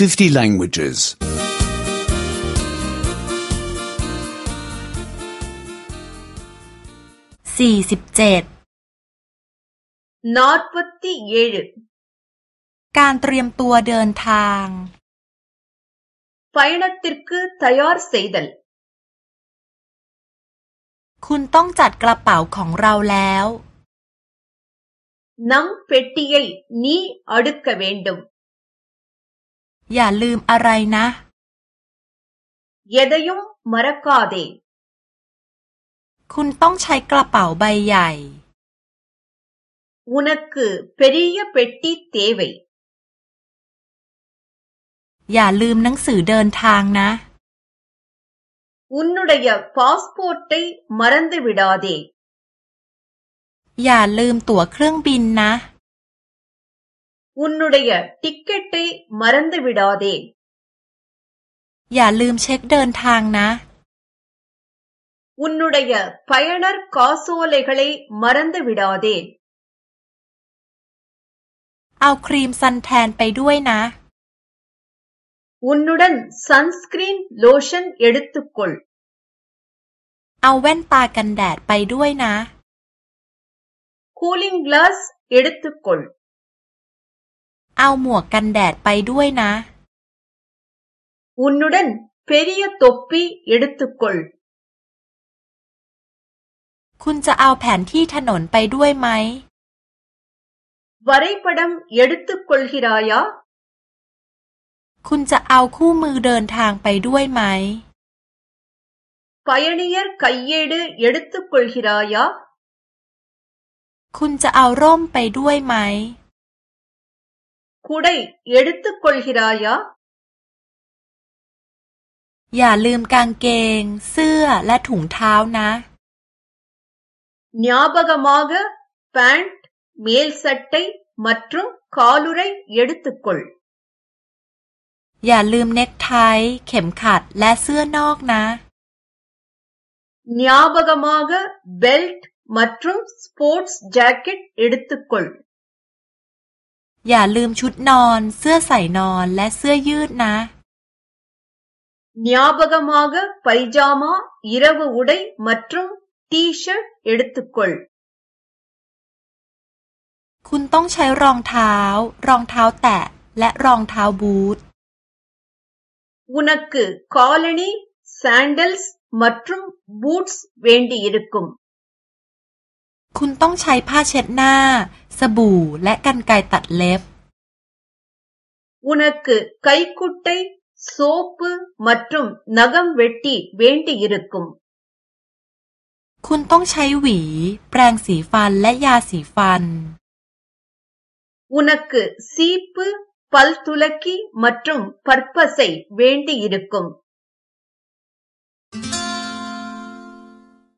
50 languages. 47 47การเตรียมตัวเดินทางไ ய นั் த ி ற ் க ு தயார் ச ெ ய ்คุณต้องจัดกระเป๋าของเราแล้วนั்เฟตต ட ிยை நீ அ ட ு க กเ வ นด்อย่าลืมอะไรนะ เยดยุมมรกอเดคุณต้องใช้กระเป๋าใบใหญ่ อุนักเปรียเปெ ட ்ตி த ேอย่าลืมหนังสือเดินทางนะ อุน ன ுยைพาสปอร์ตตีม ட ை மறந்து வ ி ட อย่าลืมตั๋วเครื่องบินนะ உன்னுடைய டிக்கெட்டை மறந்து விடாதே อย่าลืมเช็คเดินทางนะ உன்னுடைய பயனர் காசோலைகளை மறந்து விடாதே เอาครีมซันแทนไปด้วยนะ உன்னுடன் சன்ஸ்கிரீன் லோஷன் எடுத்துக்கொள் เอาแว่นตากันแดดไปด้วยนะ கூலிங் கிளாஸ் எடுத்துக்கொள் เอาหมวกกันแดดไปด้วยนะอุนนุดันเெรียตบปียி எ ட ு த ் த คุณจะเอาแผนที่ถนนไปด้วยไหมวารีปดมย ட ு த ் த ு க ் க ொา் க คุณจะเอาคู่มือเดินทางไปด้วยไหมพายนิยร์ไคเยด எ ட ுด்ุก க ் க ொา் க คุณจะเอาร่มไปด้วยไหม குடை எடுத்துக் கொள்கிறாயா อย่าลืมกางเกงเสื้อและถุงเท้านะ ஞாபகமாக பேண்ட் மேல் சட்டை மற்றும் காலுரை எடுத்துக்கொள் อย่าลืมเน็กไทเข็มขัดและเสื้อนอกนะ ஞாபகமாக பெல்ட் மற்றும் ஸ்போர்ட்ஸ் ஜாக்கெட் எடுத்துக்கொள் อย่าลืมชุดนอนเสื้อใส่นอนและเสื้อยืดนะนิยบกมากะปรจามาอีรัวุดายมัตรุมทีชร์เอิดตุกลคุณต้องใช้รองเท้า รองเท้าแตะและรองเท้าบูทวุนักกคอลนีแซนเดลส์มัตรุมบูทส์เวนดีอิดกุมคุณต้องใช้ผ้าเช็ดหน้า สบู่และกันไกรตัดเล็บ คุณหภูมิไก่กุ้งไตโซปมัตรุมนกมเวตีเวนติรุกุม คุณต้องใช้หวี แปรงสีฟันและยาสีฟันอุณหภซีปพัลทุลกีมัตรุมปรปัสัยเวนติยรุกุม